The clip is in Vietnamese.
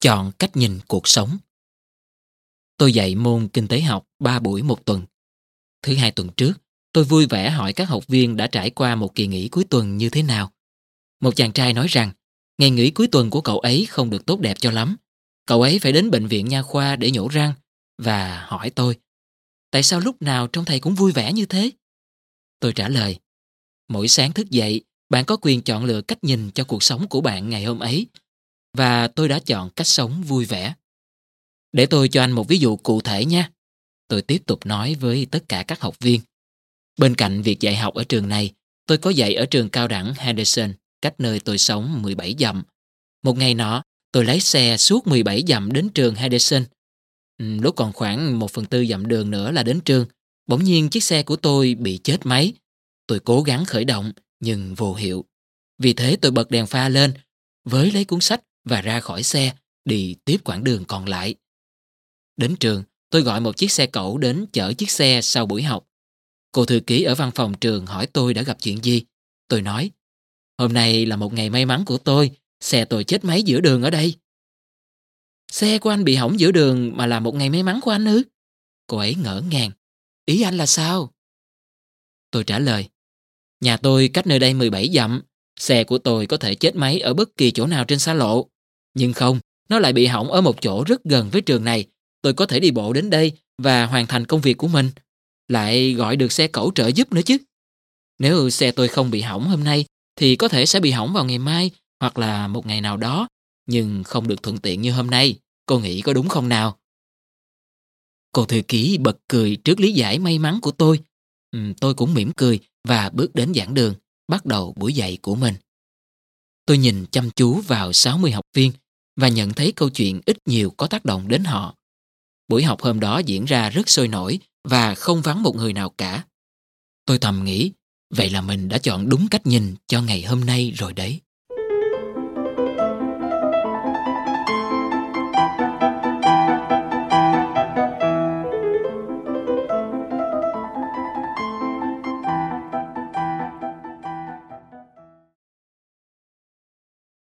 Chọn cách nhìn cuộc sống. Tôi dạy môn kinh tế học 3 buổi một tuần. Thứ hai tuần trước, tôi vui vẻ hỏi các học viên đã trải qua một kỳ nghỉ cuối tuần như thế nào. Một chàng trai nói rằng, ngày nghỉ cuối tuần của cậu ấy không được tốt đẹp cho lắm. Cậu ấy phải đến bệnh viện nha khoa để nhổ răng và hỏi tôi, tại sao lúc nào trông thầy cũng vui vẻ như thế? Tôi trả lời, mỗi sáng thức dậy, bạn có quyền chọn lựa cách nhìn cho cuộc sống của bạn ngày hôm ấy và tôi đã chọn cách sống vui vẻ. Để tôi cho anh một ví dụ cụ thể nha. Tôi tiếp tục nói với tất cả các học viên. Bên cạnh việc dạy học ở trường này, tôi có dạy ở trường cao đẳng Henderson, cách nơi tôi sống 17 dặm. Một ngày nọ, tôi lái xe suốt 17 dặm đến trường Henderson. Ừ, lúc còn khoảng 1 phần tư dặm đường nữa là đến trường, bỗng nhiên chiếc xe của tôi bị chết máy. Tôi cố gắng khởi động, nhưng vô hiệu. Vì thế tôi bật đèn pha lên, với lấy cuốn sách và ra khỏi xe, đi tiếp quãng đường còn lại. Đến trường, tôi gọi một chiếc xe cẩu đến chở chiếc xe sau buổi học. Cô thư ký ở văn phòng trường hỏi tôi đã gặp chuyện gì. Tôi nói, hôm nay là một ngày may mắn của tôi, xe tôi chết máy giữa đường ở đây. Xe của anh bị hỏng giữa đường mà là một ngày may mắn của anh ư? Cô ấy ngỡ ngàng. Ý anh là sao? Tôi trả lời, nhà tôi cách nơi đây 17 dặm, xe của tôi có thể chết máy ở bất kỳ chỗ nào trên xa lộ. Nhưng không, nó lại bị hỏng ở một chỗ rất gần với trường này tôi có thể đi bộ đến đây và hoàn thành công việc của mình. Lại gọi được xe cẩu trợ giúp nữa chứ. Nếu xe tôi không bị hỏng hôm nay, thì có thể sẽ bị hỏng vào ngày mai hoặc là một ngày nào đó, nhưng không được thuận tiện như hôm nay. Cô nghĩ có đúng không nào? Cô thư ký bật cười trước lý giải may mắn của tôi. Ừ, tôi cũng mỉm cười và bước đến giảng đường, bắt đầu buổi dạy của mình. Tôi nhìn chăm chú vào 60 học viên và nhận thấy câu chuyện ít nhiều có tác động đến họ. Buổi học hôm đó diễn ra rất sôi nổi và không vắng một người nào cả. Tôi thầm nghĩ, vậy là mình đã chọn đúng cách nhìn cho ngày hôm nay rồi đấy.